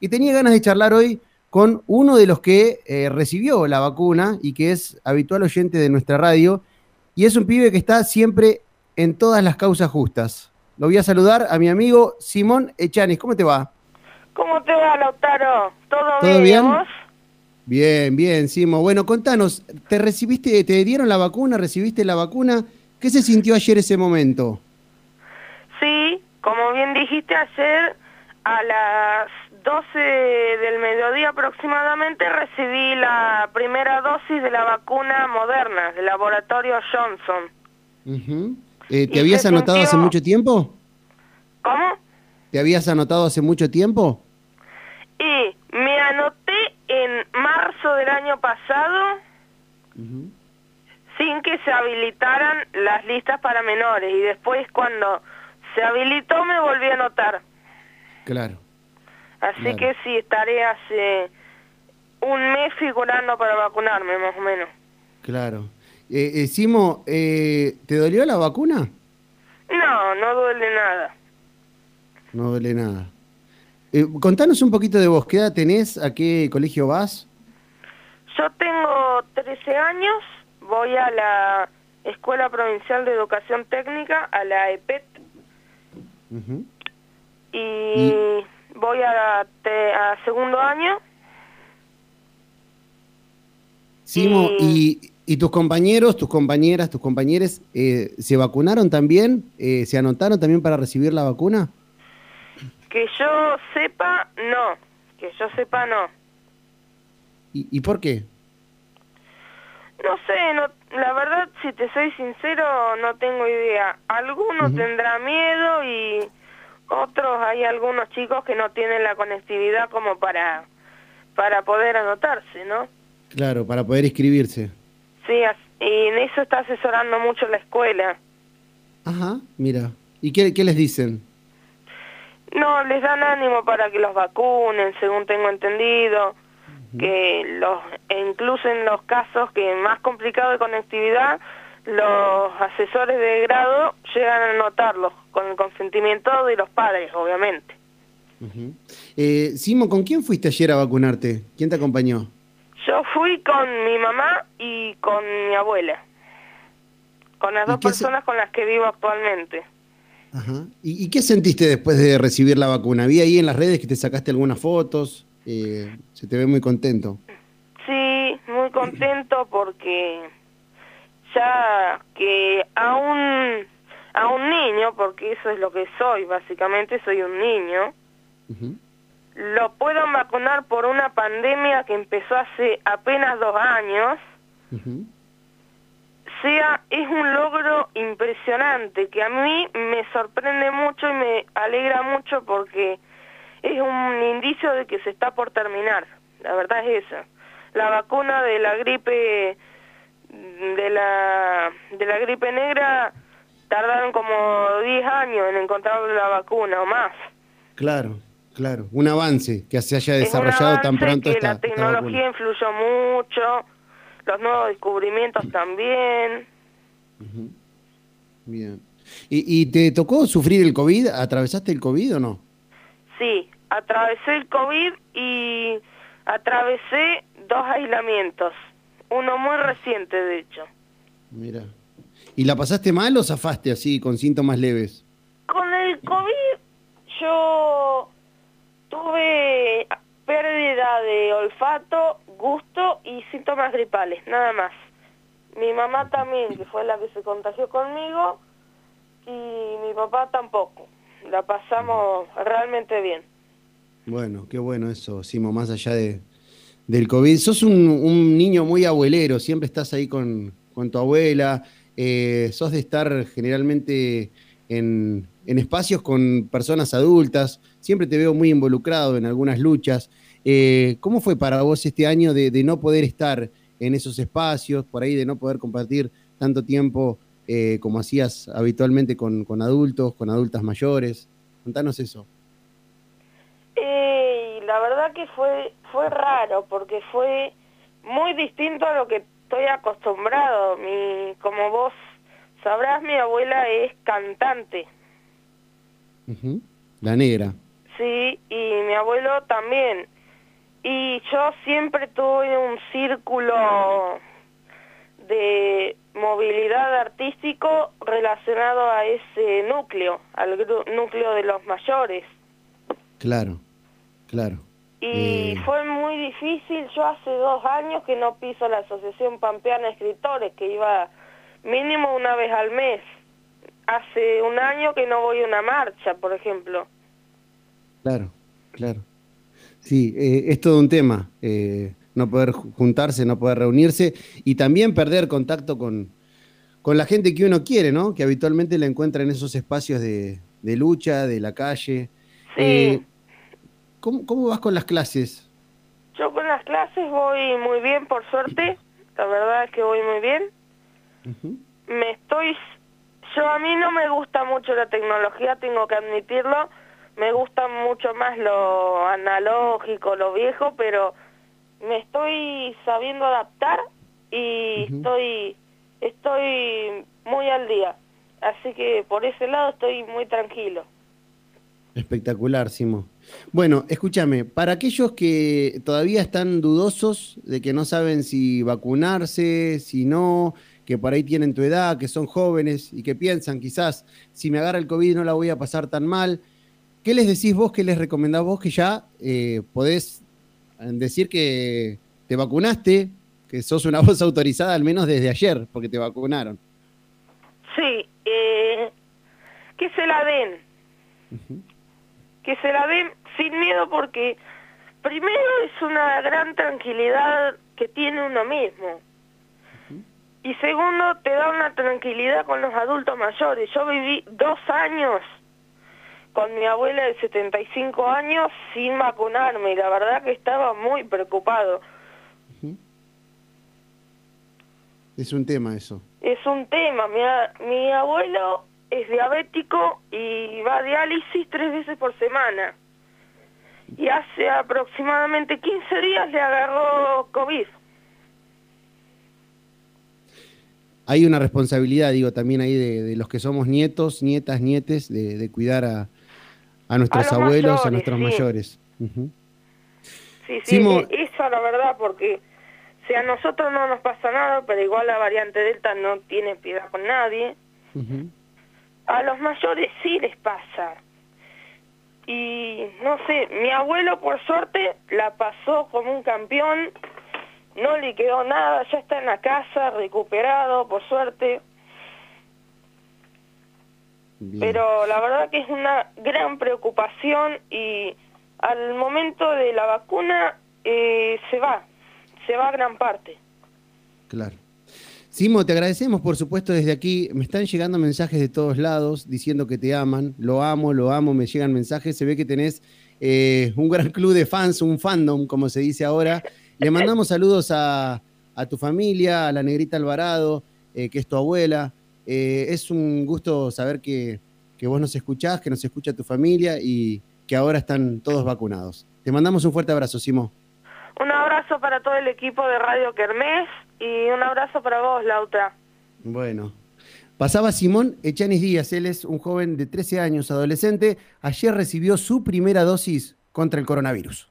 y tenía ganas de charlar hoy con uno de los que eh, recibió la vacuna y que es habitual oyente de nuestra radio, y es un pibe que está siempre en todas las causas justas. Lo voy a saludar a mi amigo Simón Echanis. ¿Cómo te va? ¿Cómo te va, Lautaro? ¿Todo, ¿Todo bien? bien? ¿Vos? Bien, bien, Simo. Bueno, contanos, ¿te recibiste, te dieron la vacuna, recibiste la vacuna? ¿Qué se sintió ayer ese momento? Sí, como bien dijiste ayer, a las 12 del mediodía aproximadamente recibí la primera dosis de la vacuna moderna del laboratorio Johnson. Eh, ¿Y ¿Te habías anotado hace mucho tiempo? ¿Cómo? ¿Te habías anotado hace mucho tiempo? Y me anoté en marzo del año pasado sin que se habilitaran las listas para menores y después cuando se habilitó me volví a anotar. Claro. Así Claro. que sí, estaré hace un mes figurando para vacunarme más o menos. Claro. Eh, eh, Simo, eh, ¿te dolió la vacuna? No, no duele nada. No duele nada. Eh, contanos un poquito de vos, ¿qué edad tenés? ¿A qué colegio vas? Yo tengo 13 años, voy a la Escuela Provincial de Educación Técnica, a la EPET, y voy a, te- a segundo año. Simo, Y- ¿y, y tus compañeros, tus compañeras, tus compañeros eh, se vacunaron también? Eh, ¿Se anotaron también para recibir la vacuna? Que yo sepa, no. Que yo sepa, no. ¿Y, y por qué? No sé, no, la verdad, si te soy sincero, no tengo idea. Algunos tendrán miedo y otros, hay algunos chicos que no tienen la conectividad como para, para poder anotarse, ¿no? Claro, para poder inscribirse. Sí, y en eso está asesorando mucho la escuela. Ajá, mira. ¿Y qué, qué les dicen? No, les dan ánimo para que los vacunen, según tengo entendido, que los, e incluso en los casos que más complicado de conectividad, los asesores de grado llegan a anotarlos con el consentimiento de los padres, obviamente. Ujú. Eh, Simo, ¿con quién fuiste ayer a vacunarte? ¿Quién te acompañó? Yo fui con mi mamá y con mi abuela, con las ¿Y dos personas con las que vivo actualmente. Ajá. ¿Y, y qué sentiste después de recibir la vacuna? Vi ahí en las redes que te sacaste algunas fotos. eh, se te ve muy contento. Sí, muy contento porque ya que a un a un niño, porque eso es lo que soy, básicamente soy un niño, lo puedo vacunar por una pandemia que empezó hace apenas dos años, sea, es un logro impresionante que a mí me sorprende mucho y me alegra mucho porque es un indicio de que se está por terminar. La verdad es esa. La vacuna de la gripe de la de la gripe negra tardaron como 10 años en encontrar la vacuna o más. Claro, claro. Un avance que se haya Es un desarrollado tan pronto que esta, la tecnología influyó mucho, los nuevos descubrimientos también. Bien. ¿Y, y te tocó sufrir el COVID? ¿Atravesaste el COVID o no? Sí, atravesé el COVID y atravesé dos aislamientos, uno muy reciente de hecho. Mira. ¿Y la pasaste mal o zafaste así, con síntomas leves? Con el COVID yo tuve pérdida de olfato, gusto y síntomas gripales, nada más. Mi mamá también, que fue la que se contagió conmigo, y mi papá tampoco. La pasamos realmente bien. Bueno, qué bueno eso, Simo, más allá de, del COVID. Sos un, niño muy abuelero, siempre estás ahí con, con tu abuela, eh, sos de estar generalmente en, en espacios con personas adultas, siempre te veo muy involucrado en algunas luchas. Eh, ¿Cómo fue para vos este año de, de no poder estar en esos espacios, por ahí de no poder compartir tanto tiempo eh, como hacías habitualmente con, con adultos, con adultas mayores? Contanos eso. Verdad que fue fue raro porque fue muy distinto a lo que estoy acostumbrado. Mi, como vos sabrás, mi abuela es cantante. La negra. sí, y mi abuelo también. Y yo siempre tuve un círculo de movilidad artístico relacionado a ese núcleo, al núcleo de los mayores. Claro, claro. Y fue muy difícil, yo hace dos años que no piso la Asociación Pampeana de Escritores, que iba mínimo una vez al mes. Hace un año que no voy a una marcha, por ejemplo. Claro, claro. Sí, eh, es todo un tema. Eh, no poder juntarse, no poder reunirse y también perder contacto con, con la gente que uno quiere, ¿no? Que habitualmente la encuentra en esos espacios de, lucha, de la calle. Sí. Eh, ¿cómo, vas con las clases? Yo con las clases voy muy bien, por suerte. La verdad es que voy muy bien. Me estoy... Yo a mí no me gusta mucho la tecnología, tengo que admitirlo. Me gusta mucho más lo analógico, lo viejo, pero me estoy sabiendo adaptar y estoy estoy muy al día. Así que por ese lado estoy muy tranquilo. Espectacular, Simo. Bueno, escúchame, para aquellos que todavía están dudosos de que no saben si vacunarse, si no, que por ahí tienen tu edad, que son jóvenes y que piensan quizás, si me agarra el COVID no la voy a pasar tan mal, ¿qué les decís vos, qué les recomendás vos que ya eh, podés decir que te vacunaste, que sos una voz autorizada al menos desde ayer, porque te vacunaron. Sí, eh, que se la den. Que se la den sin miedo porque primero es una gran tranquilidad que tiene uno mismo. Y segundo, te da una tranquilidad con los adultos mayores. Yo viví dos años con mi abuela de 75 años sin vacunarme y la verdad que estaba muy preocupado. Es un tema eso. Es un tema. Mi, mi abuelo es diabético y va a diálisis tres veces por semana. Y hace aproximadamente 15 días le agarró COVID. Hay una responsabilidad, digo, también ahí de, los que somos nietos, nietas, nietes, de cuidar a, a nuestros abuelos, a nuestros mayores. Sí, sí, eso la verdad, porque si a nosotros no nos pasa nada, pero igual la variante Delta no tiene piedad con nadie, a los mayores sí les pasa. Y no sé, mi abuelo por suerte la pasó como un campeón, no le quedó nada, ya está en la casa, recuperado, por suerte. Pero la verdad que es una gran preocupación y al momento de la vacuna eh, se va, se va gran parte. Claro. Simo, te agradecemos por supuesto desde aquí. Me están llegando mensajes de todos lados diciendo que te aman. Lo amo, lo amo, me llegan mensajes. Se ve que tenés eh, un gran club de fans, un fandom, como se dice ahora. Le mandamos saludos a, tu familia, a la negrita Alvarado, eh, que es tu abuela, eh, es un gusto saber que, vos nos escuchás, que nos escucha tu familia y que ahora están todos vacunados. Te mandamos un fuerte abrazo, Simo. Un abrazo para todo el equipo de Radio Kermés y un abrazo para vos, Lauta. Bueno. Pasaba Simón Echanis Díaz, él es un joven de 13 años, adolescente. Ayer recibió su primera dosis contra el coronavirus.